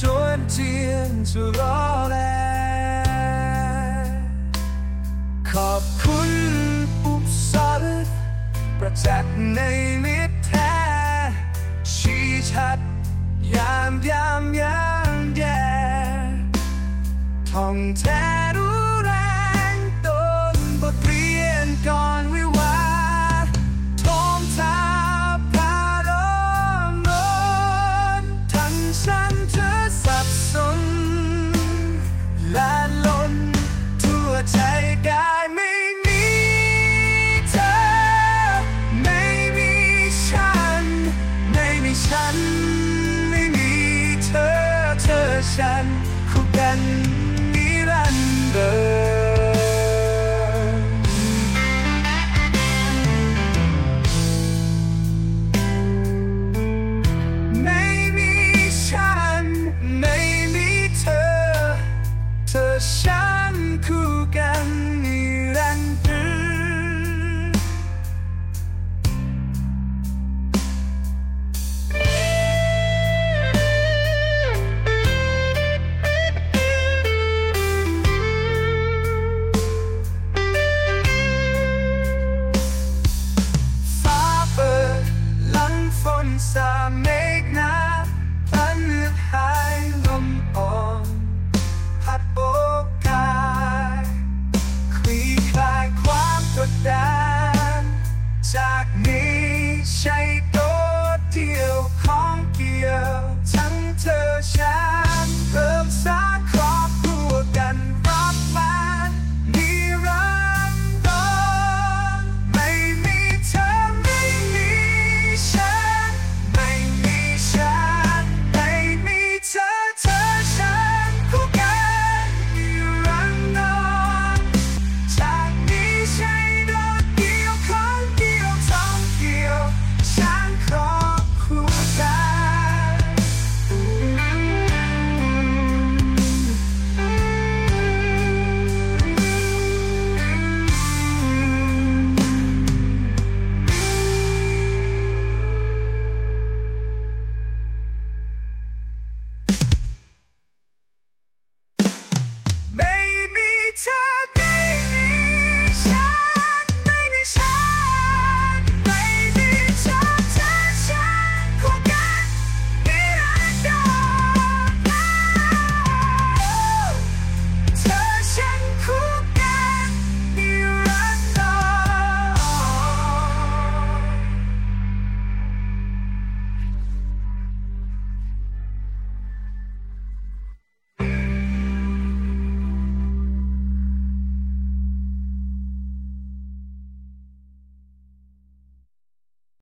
จวนเจีขอบคุณอุปสรรคประจักษ์ในมิตรแท้ชี้ชัดยามยามยามแย่ท่องแท้ sun.